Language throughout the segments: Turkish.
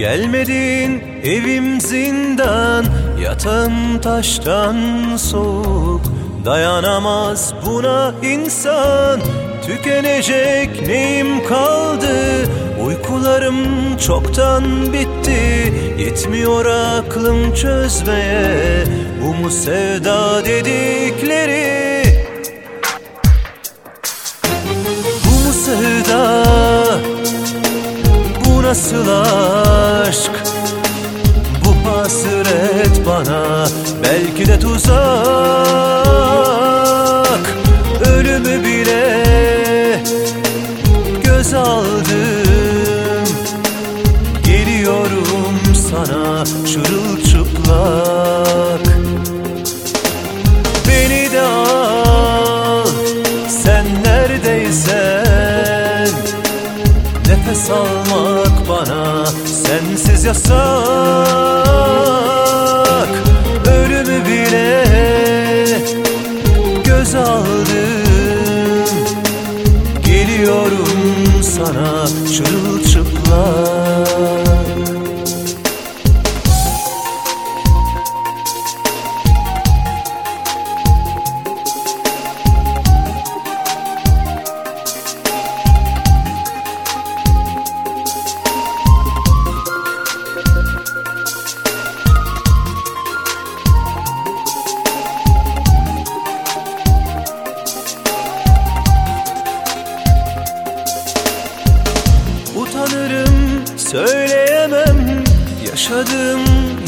Gelmedin evim zindan. Yatağım taştan soğuk Dayanamaz buna insan. Tükenecek neyim kaldı? Uykularım çoktan bitti. Yetmiyor aklım çözmeye. Bu mu sevda dedikleri nasıl aşk? Bu hasret bana Belki de tuzak. Ölümü bile Göz aldım. Geliyorum sana çırılçıplak Sensiz yasak Ölümü bile Göz aldım. Geliyorum sana çırılçıplak Utanırım söyleyemem. Yaşadığım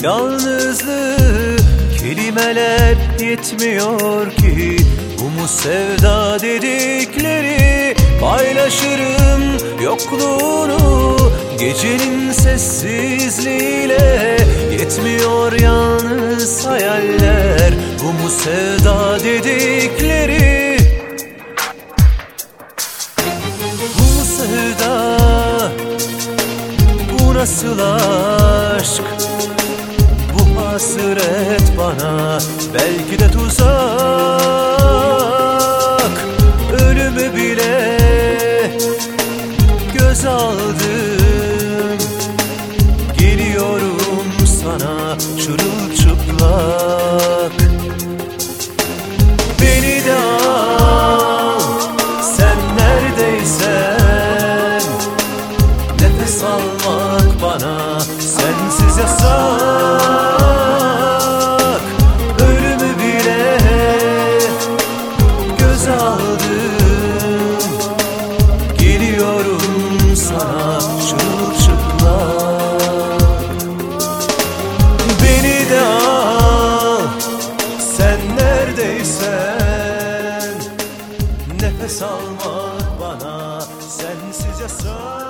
yalnızlığı Kelimeler yetmiyor ki. Bu mu sevda dedikleri Paylaşırım yokluğunu. Gecenin sessizliğiyle Yetmiyor yalnız hayaller. Bu mu sevda nasıl aşk. Bu hasret bana Belki de tuzak. Ölümü bile Göz aldım. Geliyorum sana çırılçıplak sana çırçıplak Beni de al sen neredeysen. Nefes almak bana sensiz yasak